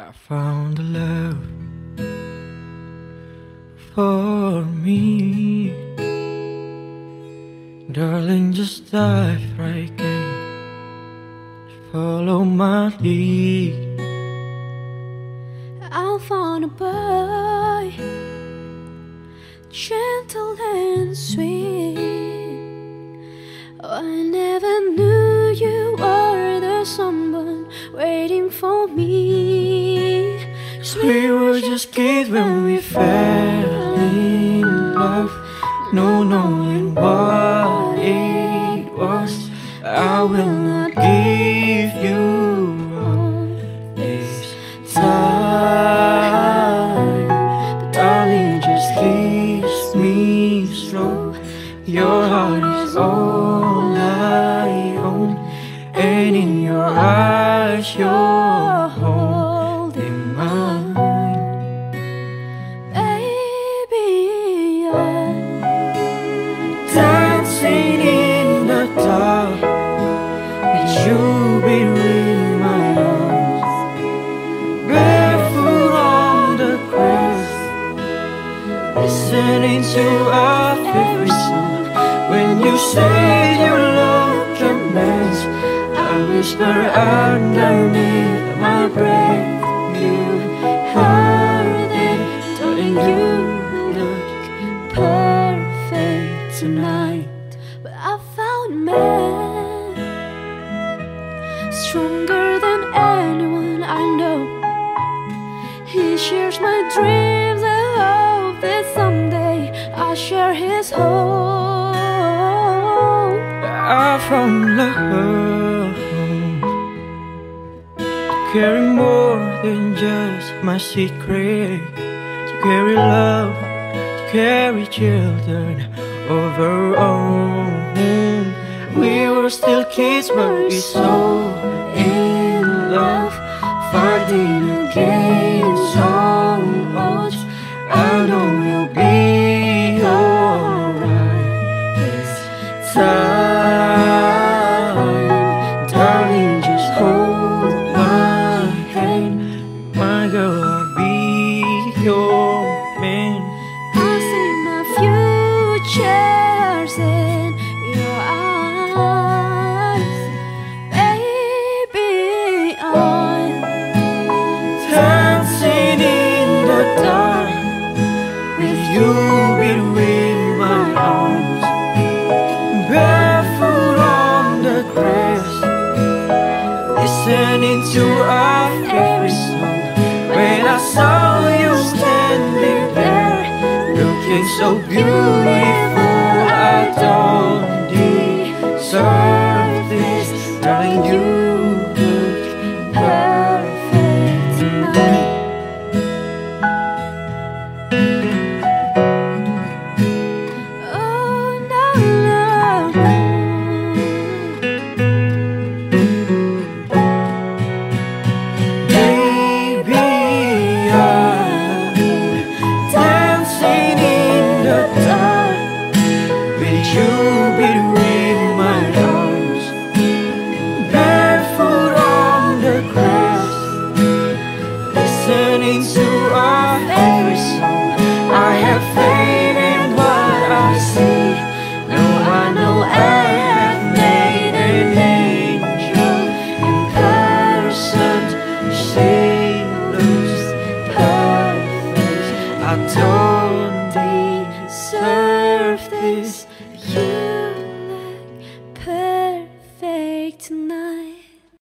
I found a love for me. Darling, just dive right in. Follow my lead. I found a boy, gentle and sweet. We were just kids when we fell in love, no knowing what it was. I will not give you up this time, but darling, just kiss me slow. Your heart is all I own, and in your eyes, you're listening to our favorite song. When you say you look a mess, I whisper underneath my breath. You heard it, darling. You look perfect tonight, but I found man stronger than anyone I know. He shares my dreams. His hope. I found love to carry more than just my secret, to carry love, to carry children of our own. We were still kids, but we so in love, fighting against Dancing in the dark. With you between my arms, barefoot on the grass, listening to our favorite song. When I saw you standing there, looking so beautiful, I don't deserve I